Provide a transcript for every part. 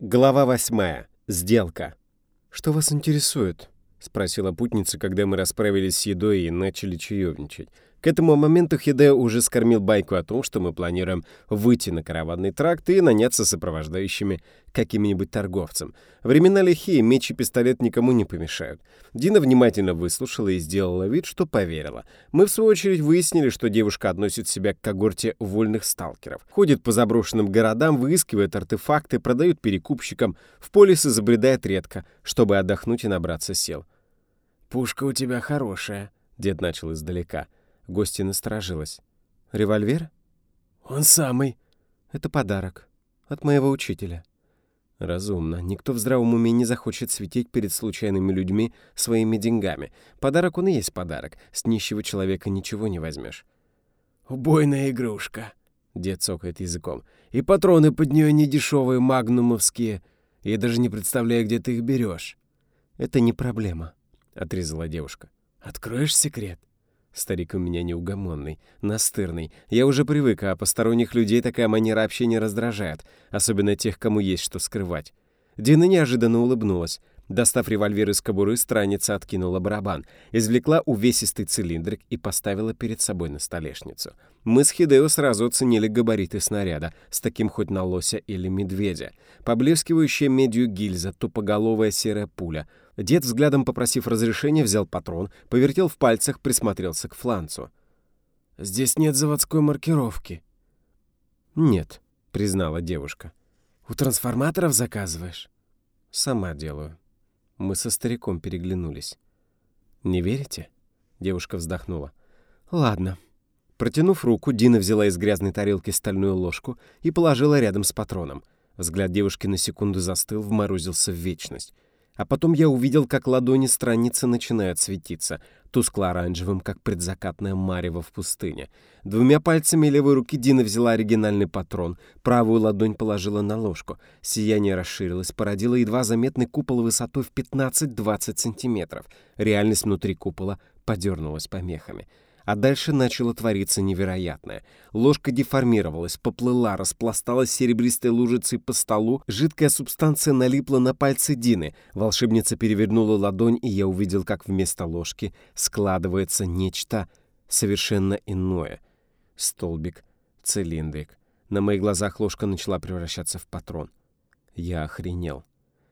Глава восьмая. Сделка. «Что вас интересует?» — спросила путница, когда мы расправились с едой и начали чаевничать. К этому моменту Хидео уже скормил байку о том, что мы планируем выйти на караванный тракт и наняться сопровождающими каким-нибудь торговцем. Времена лихие, меч и пистолет никому не помешают. Дина внимательно выслушала и сделала вид, что поверила. Мы, в свою очередь, выяснили, что девушка относит себя к когорте вольных сталкеров. Ходит по заброшенным городам, выискивает артефакты, продает перекупщикам, в полис и забредает редко, чтобы отдохнуть и набраться сил. «Пушка у тебя хорошая», — дед начал издалека. Гостья насторожилась. «Револьвер?» «Он самый». «Это подарок. От моего учителя». Разумно. Никто в здравом уме не захочет светить перед случайными людьми своими деньгами. Подарок он и есть подарок. С нищего человека ничего не возьмешь. «Убойная игрушка», — дед цокает языком. «И патроны под нее не дешевые, магнумовские. Я даже не представляю, где ты их берешь». «Это не проблема», — отрезала девушка. «Откроешь секрет?» Старик у меня неугомонный, настырный. Я уже привык, а посторонних людей такая манера общения раздражает, особенно тех, кому есть что скрывать. Дина неожиданно улыбнулась. Достав револьвер из кобуры, страница откинула барабан, извлекла увесистый цилиндрик и поставила перед собой на столешницу. Мы с Хидео сразу оценили габариты снаряда, с таким хоть на лося или медведя. Поблескивающая медью гильза, тупоголовая серая пуля — Дед, взглядом попросив разрешения, взял патрон, повертел в пальцах, присмотрелся к фланцу. «Здесь нет заводской маркировки». «Нет», — признала девушка. «У трансформаторов заказываешь?» «Сама делаю». Мы со стариком переглянулись. «Не верите?» — девушка вздохнула. «Ладно». Протянув руку, Дина взяла из грязной тарелки стальную ложку и положила рядом с патроном. Взгляд девушки на секунду застыл, вморозился в вечность. А потом я увидел, как ладони страницы начинают светиться, тускло-оранжевым, как предзакатная марево в пустыне. Двумя пальцами левой руки Дина взяла оригинальный патрон, правую ладонь положила на ложку. Сияние расширилось, породило едва заметный купол высотой в 15-20 сантиметров. Реальность внутри купола подернулась помехами. А дальше начало твориться невероятное. Ложка деформировалась, поплыла, распласталась серебристой лужицей по столу, жидкая субстанция налипла на пальцы Дины. Волшебница перевернула ладонь, и я увидел, как вместо ложки складывается нечто совершенно иное. Столбик, цилиндрик. На моих глазах ложка начала превращаться в патрон. Я охренел.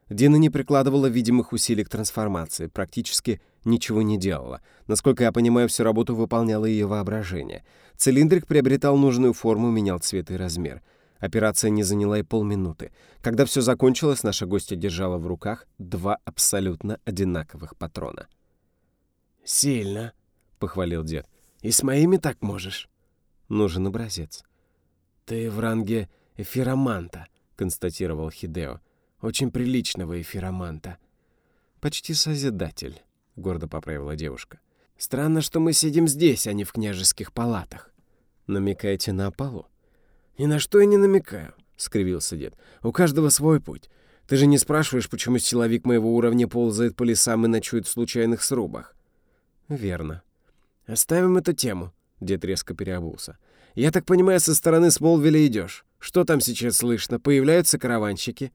Дина не прикладывала видимых усилий к трансформации, практически ничего не делала. Насколько я понимаю, всю работу выполняло ее воображение. Цилиндрик приобретал нужную форму, менял цвет и размер. Операция не заняла и полминуты. Когда все закончилось, наша гостья держала в руках два абсолютно одинаковых патрона. «Сильно», — похвалил дед. «И с моими так можешь?» «Нужен образец». «Ты в ранге эфироманта», — констатировал Хидео. «Очень приличного эфироманта». «Почти созидатель». — гордо поправила девушка. «Странно, что мы сидим здесь, а не в княжеских палатах». «Намекаете на опалу?» «Ни на что я не намекаю», — скривился дед. «У каждого свой путь. Ты же не спрашиваешь, почему силовик моего уровня ползает по лесам и ночует в случайных срубах?» «Верно». «Оставим эту тему», — дед резко переобулся. «Я так понимаю, со стороны Смолвиля идешь. Что там сейчас слышно? Появляются караванщики?»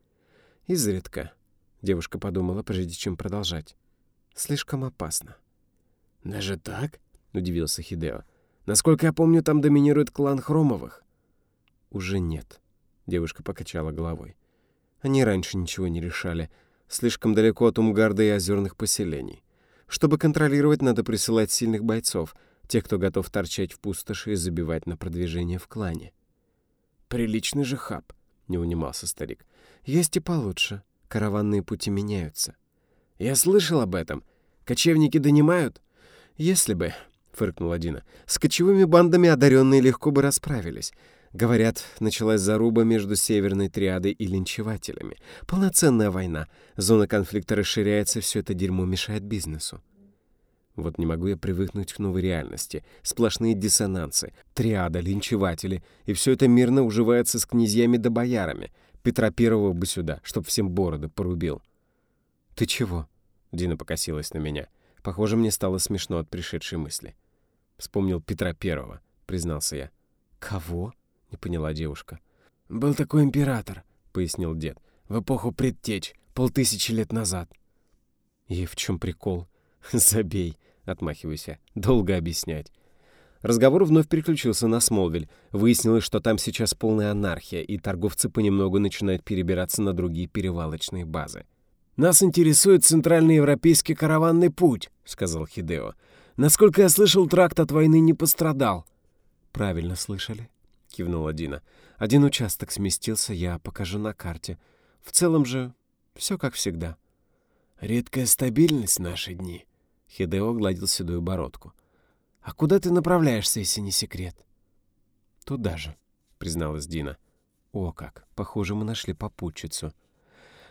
«Изредка», — девушка подумала, прежде чем продолжать. Слишком опасно. «Даже так?» — удивился Хидео. «Насколько я помню, там доминирует клан Хромовых». «Уже нет», — девушка покачала головой. «Они раньше ничего не решали. Слишком далеко от Умгарда и озерных поселений. Чтобы контролировать, надо присылать сильных бойцов, тех, кто готов торчать в пустоши и забивать на продвижение в клане». «Приличный же хаб», — не унимался старик. «Есть и получше. Караванные пути меняются. «Я слышал об этом. Кочевники донимают?» «Если бы», — фыркнула Дина. «С кочевыми бандами одаренные легко бы расправились. Говорят, началась заруба между Северной Триадой и линчевателями. Полноценная война. Зона конфликта расширяется, все это дерьмо мешает бизнесу. Вот не могу я привыкнуть к новой реальности. Сплошные диссонансы. Триада, линчеватели. И все это мирно уживается с князьями да боярами. Петра Первого бы сюда, чтоб всем бороды порубил. «Ты чего?» Дина покосилась на меня. Похоже, мне стало смешно от пришедшей мысли. Вспомнил Петра Первого, признался я. «Кого?» — не поняла девушка. «Был такой император», — пояснил дед. В эпоху предтеч, полтысячи лет назад. И в чем прикол? Забей, отмахиваюсь я. Долго объяснять. Разговор вновь переключился на Смолвиль. Выяснилось, что там сейчас полная анархия, и торговцы понемногу начинают перебираться на другие перевалочные базы. «Нас интересует центральный европейский караванный путь», — сказал Хидео. «Насколько я слышал, тракт от войны не пострадал». «Правильно слышали», — кивнула Дина. «Один участок сместился, я покажу на карте. В целом же все как всегда». «Редкая стабильность в наши дни», — Хидео гладил седую бородку. «А куда ты направляешься, если не секрет?» «Туда же», — призналась Дина. «О как, похоже, мы нашли попутчицу».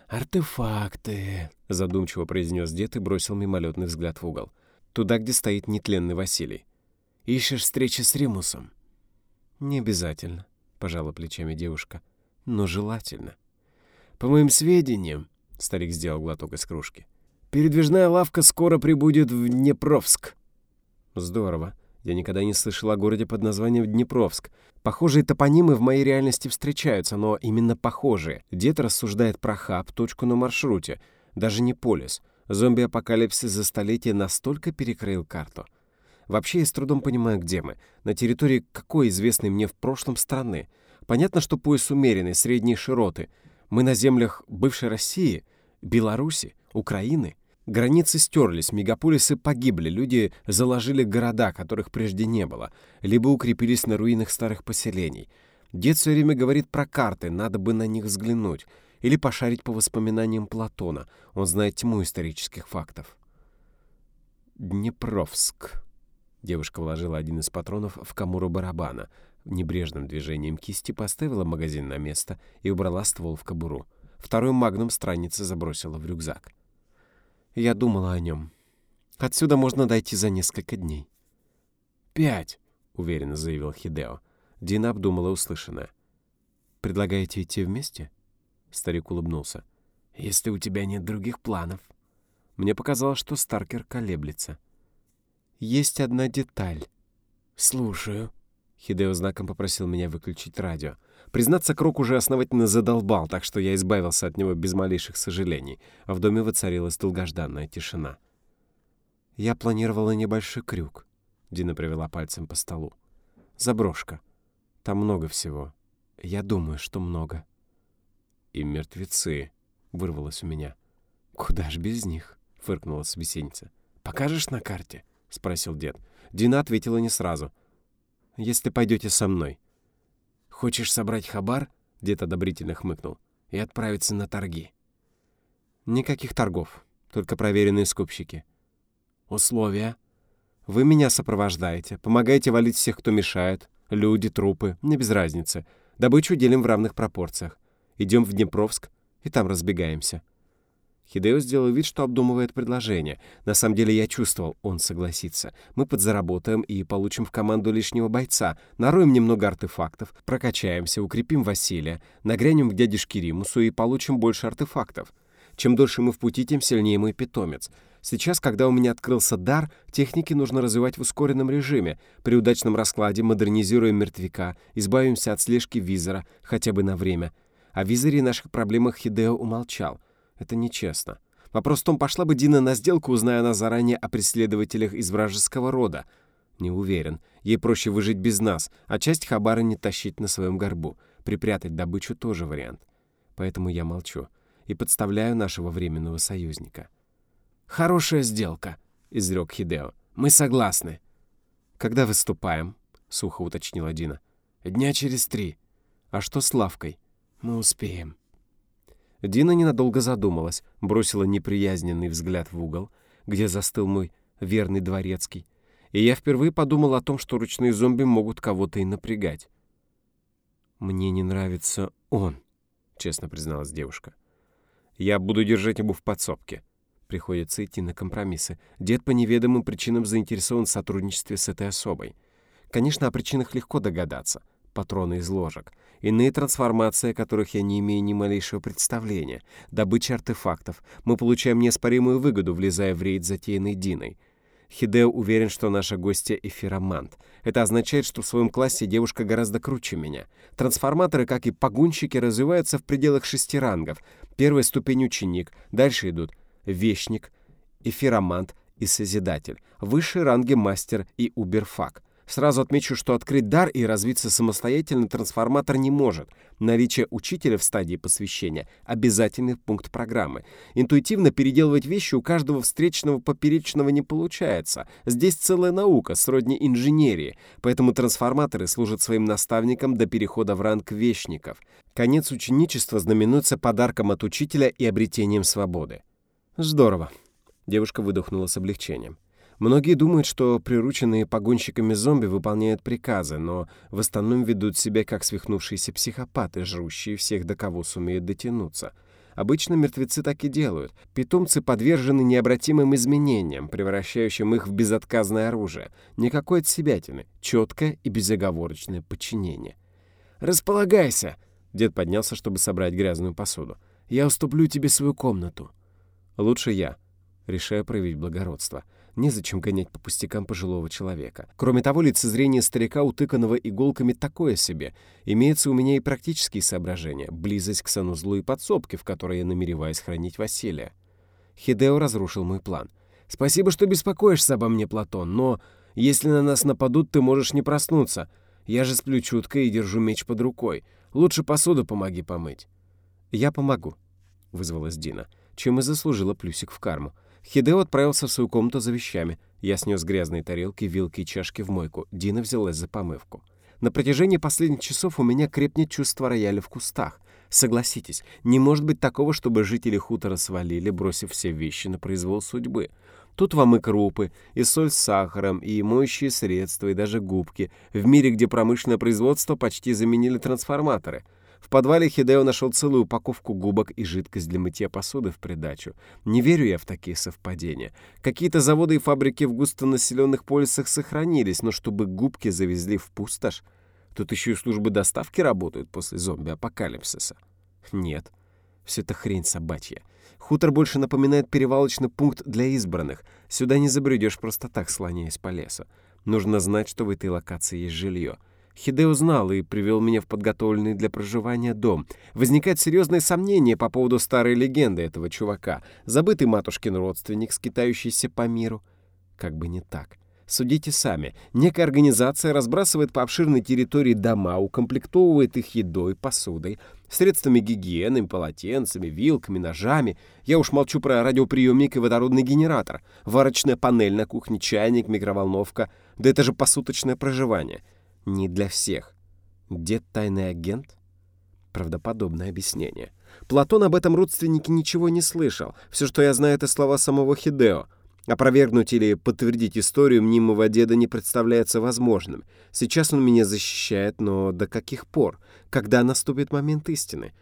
«Артефакты», — задумчиво произнес дед и бросил мимолетный взгляд в угол. Туда, где стоит нетленный Василий. «Ищешь встречи с Римусом?» «Не обязательно», — пожала плечами девушка. «Но желательно». «По моим сведениям», — старик сделал глоток из кружки, «передвижная лавка скоро прибудет в Днепровск». «Здорово. Я никогда не слышал о городе под названием Днепровск. Похожие топонимы в моей реальности встречаются, но именно похожие. Дед рассуждает про хаб, точку на маршруте. Даже не полис. Зомби-апокалипсис за столетие настолько перекрыл карту. Вообще я с трудом понимаю, где мы. На территории какой известной мне в прошлом страны. Понятно, что пояс умеренный, средней широты. Мы на землях бывшей России, Беларуси, Украины. Границы стерлись, мегаполисы погибли, люди заложили города, которых прежде не было, либо укрепились на руинах старых поселений. Дед все время говорит про карты, надо бы на них взглянуть. Или пошарить по воспоминаниям Платона, он знает тьму исторических фактов. Днепровск. Девушка вложила один из патронов в камуру барабана, небрежным движением кисти поставила магазин на место и убрала ствол в кобуру. Второй магнум странница забросила в рюкзак. Я думала о нем. Отсюда можно дойти за несколько дней. «Пять», — уверенно заявил Хидео. Дина обдумала услышанное. «Предлагаете идти вместе?» Старик улыбнулся. «Если у тебя нет других планов». Мне показалось, что Старкер колеблется. «Есть одна деталь». «Слушаю». Хидео знаком попросил меня выключить радио. Признаться, Крок уже основательно задолбал, так что я избавился от него без малейших сожалений, а в доме воцарилась долгожданная тишина. «Я планировала небольшой крюк», — Дина провела пальцем по столу. «Заброшка. Там много всего. Я думаю, что много». «И мертвецы», — вырвалось у меня. «Куда ж без них?» — фыркнула собеседница. «Покажешь на карте?» — спросил дед. Дина ответила не сразу. «Если пойдете со мной». «Хочешь собрать хабар?» — дед одобрительно хмыкнул. «И отправиться на торги». «Никаких торгов, только проверенные скупщики». «Условия?» «Вы меня сопровождаете, помогаете валить всех, кто мешает. Люди, трупы, не без разницы. Добычу делим в равных пропорциях. Идем в Днепровск, и там разбегаемся». Хидео сделал вид, что обдумывает предложение. На самом деле я чувствовал, он согласится. Мы подзаработаем и получим в команду лишнего бойца, нароем немного артефактов, прокачаемся, укрепим Василия, нагрянем к дядюшке Римусу и получим больше артефактов. Чем дольше мы в пути, тем сильнее мой питомец. Сейчас, когда у меня открылся дар, техники нужно развивать в ускоренном режиме. При удачном раскладе модернизируем мертвяка, избавимся от слежки визора, хотя бы на время. О визоре и наших проблемах Хидео умолчал — это нечестно. Вопрос в том, пошла бы Дина на сделку, узная она заранее о преследователях из вражеского рода. Не уверен. Ей проще выжить без нас, а часть хабара не тащить на своем горбу. Припрятать добычу тоже вариант. Поэтому я молчу и подставляю нашего временного союзника. «Хорошая сделка», — изрек Хидео. «Мы согласны». «Когда выступаем?» — сухо уточнила Дина. «Дня через три». «А что с лавкой?» «Мы успеем». Дина ненадолго задумалась, бросила неприязненный взгляд в угол, где застыл мой верный дворецкий, и я впервые подумал о том, что ручные зомби могут кого-то и напрягать. «Мне не нравится он», — честно призналась девушка. «Я буду держать его в подсобке». Приходится идти на компромиссы. Дед по неведомым причинам заинтересован в сотрудничестве с этой особой. Конечно, о причинах легко догадаться. Патроны из ложек — Иные трансформации, о которых я не имею ни малейшего представления. Добыча артефактов. Мы получаем неоспоримую выгоду, влезая в рейд, затеянный Диной. Хидео уверен, что наша гостья — эфиромант. Это означает, что в своем классе девушка гораздо круче меня. Трансформаторы, как и погонщики, развиваются в пределах шести рангов. Первая ступень ученик, дальше идут вещник, эфиромант и созидатель, высшие ранги мастер и уберфак. Сразу отмечу, что открыть дар и развиться самостоятельно трансформатор не может. Наличие учителя в стадии посвящения – обязательный пункт программы. Интуитивно переделывать вещи у каждого встречного поперечного не получается. Здесь целая наука, сродни инженерии, поэтому трансформаторы служат своим наставникам до перехода в ранг вещников. Конец ученичества знаменуется подарком от учителя и обретением свободы. Здорово. Девушка выдохнула с облегчением. Многие думают, что прирученные погонщиками зомби выполняют приказы, но в остальном ведут себя как свихнувшиеся психопаты, жрущие всех, до кого сумеют дотянуться. Обычно мертвецы так и делают. Питомцы подвержены необратимым изменениям, превращающим их в безотказное оружие. Никакой отсебятины, четкое и безоговорочное подчинение. «Располагайся!» Дед поднялся, чтобы собрать грязную посуду. «Я уступлю тебе свою комнату». «Лучше я», решая проявить благородство. Незачем гонять по пустякам пожилого человека. Кроме того, лицезрение старика, утыканного иголками, такое себе. Имеется у меня и практические соображения. Близость к санузлу и подсобке, в которой я намереваюсь хранить Василия. Хидео разрушил мой план. «Спасибо, что беспокоишься обо мне, Платон, но если на нас нападут, ты можешь не проснуться. Я же сплю чутко и держу меч под рукой. Лучше посуду помоги помыть». «Я помогу», — вызвалась Дина, чем и заслужила плюсик в карму. Хидео отправился в свою комнату за вещами. Я снес грязные тарелки, вилки и чашки в мойку. Дина взялась за помывку. На протяжении последних часов у меня крепнет чувство рояля в кустах. Согласитесь, не может быть такого, чтобы жители хутора свалили, бросив все вещи на произвол судьбы. Тут вам и крупы, и соль с сахаром, и моющие средства, и даже губки. В мире, где промышленное производство почти заменили трансформаторы — подвале Хидео нашел целую упаковку губок и жидкость для мытья посуды в придачу. Не верю я в такие совпадения. Какие-то заводы и фабрики в густонаселенных полисах сохранились, но чтобы губки завезли в пустошь? Тут еще и службы доставки работают после зомби-апокалипсиса. Нет, все это хрень собачья. Хутор больше напоминает перевалочный пункт для избранных. Сюда не забредешь просто так, слоняясь по лесу. Нужно знать, что в этой локации есть жилье. Хидео знал и привел меня в подготовленный для проживания дом. Возникает серьезное сомнение по поводу старой легенды этого чувака. Забытый матушкин родственник, скитающийся по миру. Как бы не так. Судите сами. Некая организация разбрасывает по обширной территории дома, укомплектовывает их едой, посудой, средствами гигиены, полотенцами, вилками, ножами. Я уж молчу про радиоприемник и водородный генератор, варочная панель на кухне, чайник, микроволновка. Да это же посуточное проживание. Не для всех. Дед тайный агент? Правдоподобное объяснение. Платон об этом родственнике ничего не слышал. Все, что я знаю, это слова самого Хидео. Опровергнуть или подтвердить историю мнимого деда не представляется возможным. Сейчас он меня защищает, но до каких пор? Когда наступит момент истины?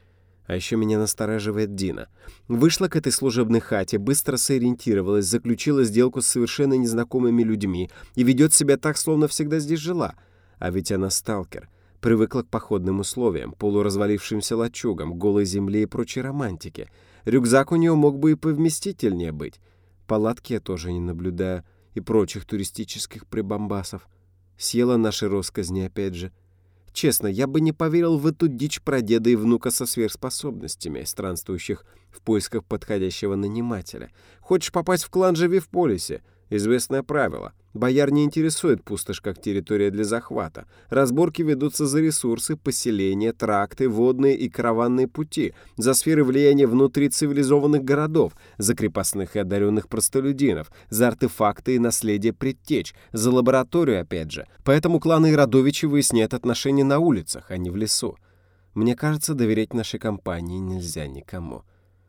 А еще меня настораживает Дина. Вышла к этой служебной хате, быстро сориентировалась, заключила сделку с совершенно незнакомыми людьми и ведет себя так, словно всегда здесь жила — а ведь она сталкер. Привыкла к походным условиям, полуразвалившимся лачугам, голой земле и прочей романтике. Рюкзак у нее мог бы и повместительнее быть. Палатки я тоже не наблюдаю и прочих туристических прибамбасов. Съела наши росказни опять же. Честно, я бы не поверил в эту дичь про деда и внука со сверхспособностями, странствующих в поисках подходящего нанимателя. Хочешь попасть в клан «Живи в полисе»? Известное правило. Бояр не интересует пустошь как территория для захвата. Разборки ведутся за ресурсы, поселения, тракты, водные и караванные пути, за сферы влияния внутри цивилизованных городов, за крепостных и одаренных простолюдинов, за артефакты и наследие предтеч, за лабораторию опять же. Поэтому кланы Иродовичи выясняют отношения на улицах, а не в лесу. Мне кажется, доверять нашей компании нельзя никому.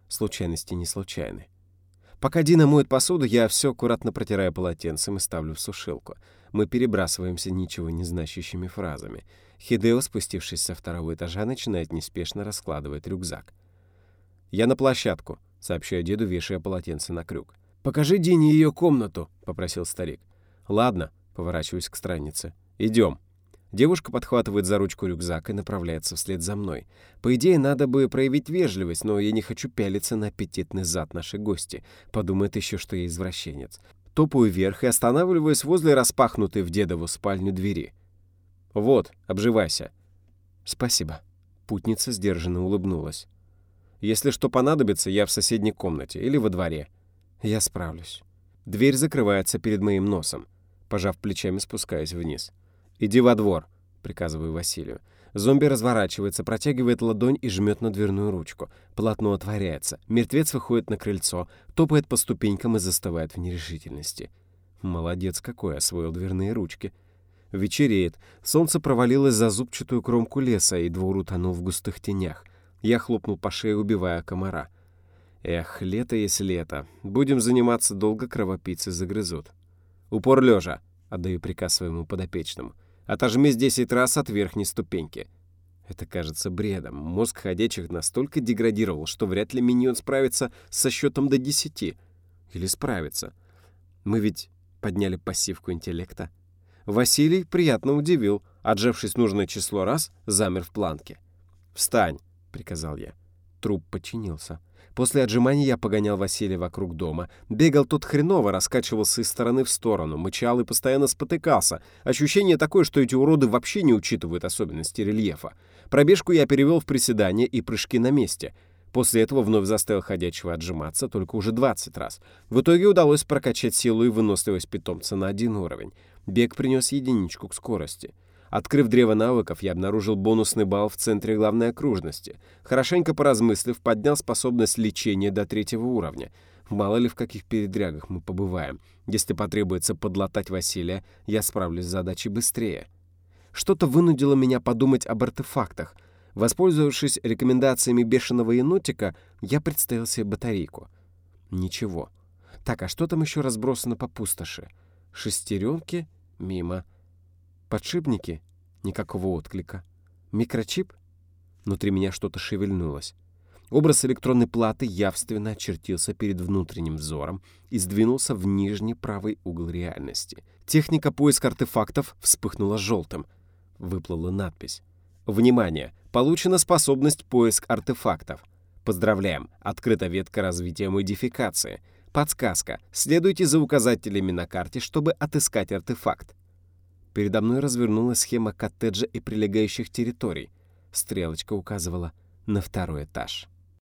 Случайности не случайны. Пока Дина моет посуду, я все аккуратно протираю полотенцем и ставлю в сушилку. Мы перебрасываемся ничего не значащими фразами. Хидео, спустившись со второго этажа, начинает неспешно раскладывать рюкзак. «Я на площадку», — сообщаю деду, вешая полотенце на крюк. «Покажи Дине ее комнату», — попросил старик. «Ладно», — поворачиваюсь к странице. «Идем». Девушка подхватывает за ручку рюкзак и направляется вслед за мной. По идее, надо бы проявить вежливость, но я не хочу пялиться на аппетитный зад нашей гости. Подумает еще, что я извращенец. Топаю вверх и останавливаюсь возле распахнутой в дедову спальню двери. «Вот, обживайся». «Спасибо». Путница сдержанно улыбнулась. Если что понадобится, я в соседней комнате или во дворе. Я справлюсь. Дверь закрывается перед моим носом. Пожав плечами, спускаюсь вниз. «Иди во двор», — приказываю Василию. Зомби разворачивается, протягивает ладонь и жмет на дверную ручку. Полотно отворяется. Мертвец выходит на крыльцо, топает по ступенькам и застывает в нерешительности. Молодец какой, освоил дверные ручки. Вечереет. Солнце провалилось за зубчатую кромку леса, и двор утонул в густых тенях. Я хлопнул по шее, убивая комара. Эх, лето есть лето. Будем заниматься долго, кровопийцы загрызут. Упор лежа, отдаю приказ своему подопечному. Отожмись десять раз от верхней ступеньки. Это кажется бредом. Мозг ходячих настолько деградировал, что вряд ли миньон справится со счетом до десяти. Или справится. Мы ведь подняли пассивку интеллекта. Василий приятно удивил. Отжавшись нужное число раз, замер в планке. «Встань!» — приказал я. Труп подчинился. После отжиманий я погонял Василия вокруг дома. Бегал тот хреново, раскачивался из стороны в сторону, мычал и постоянно спотыкался. Ощущение такое, что эти уроды вообще не учитывают особенности рельефа. Пробежку я перевел в приседания и прыжки на месте. После этого вновь заставил ходячего отжиматься, только уже 20 раз. В итоге удалось прокачать силу и выносливость питомца на один уровень. Бег принес единичку к скорости. Открыв древо навыков, я обнаружил бонусный балл в центре главной окружности. Хорошенько поразмыслив, поднял способность лечения до третьего уровня. Мало ли в каких передрягах мы побываем. Если потребуется подлатать Василия, я справлюсь с задачей быстрее. Что-то вынудило меня подумать об артефактах. Воспользовавшись рекомендациями бешеного енотика, я представил себе батарейку. Ничего. Так, а что там еще разбросано по пустоши? Шестеренки? Мимо. Подшипники? Никакого отклика. Микрочип? Внутри меня что-то шевельнулось. Образ электронной платы явственно очертился перед внутренним взором и сдвинулся в нижний правый угол реальности. Техника поиска артефактов вспыхнула желтым. Выплыла надпись. «Внимание! Получена способность поиск артефактов. Поздравляем! Открыта ветка развития модификации. Подсказка. Следуйте за указателями на карте, чтобы отыскать артефакт. Передо мной развернулась схема коттеджа и прилегающих территорий. Стрелочка указывала на второй этаж.